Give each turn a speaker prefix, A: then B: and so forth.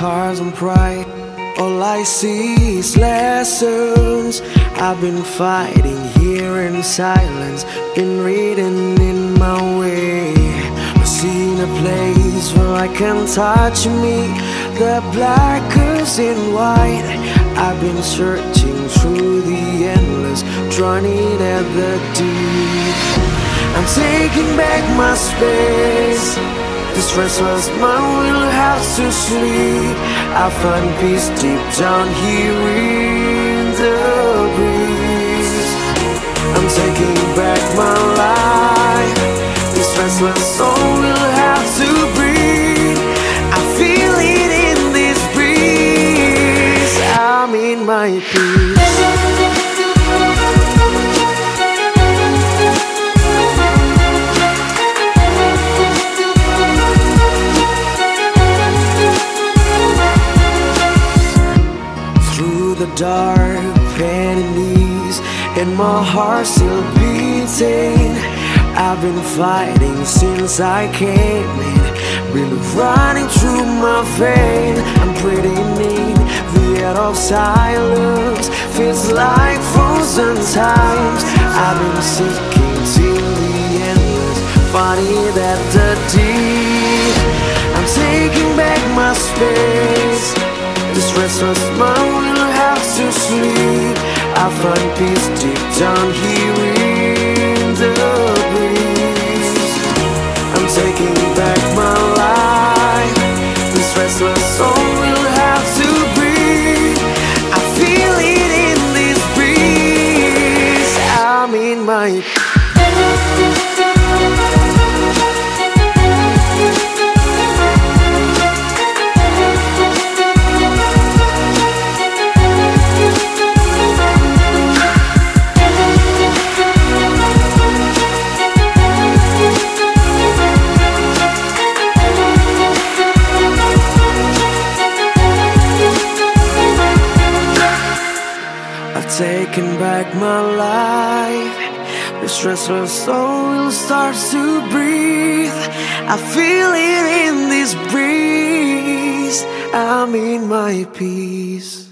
A: cars and pride. All I see is lessons. I've been fighting here in silence, been reading in my way. I've seen a place where I can touch me, the black is in white. I've been searching through the endless, drowning at the deep. I'm taking back my space. This restless mind will have to sleep. I find peace deep down here in the breeze. I'm taking back my life. This restless soul will have to breathe. I feel it in this breeze. I'm in my peace. Dark enemies and my heart still beating. I've been fighting since I came in. Been running through my vein. I'm breathing in the air of silence Feels like frozen times. I've been seeking till the endless Funny that the deep I'm taking back my space. This restless have to sleep. I find peace deep down here in the breeze. I'm taking back my life. This restless soul will have to breathe. I feel it in this breeze. I'm in my I've back my life. This restless soul will start to breathe. I feel it in this breeze. I'm in my peace.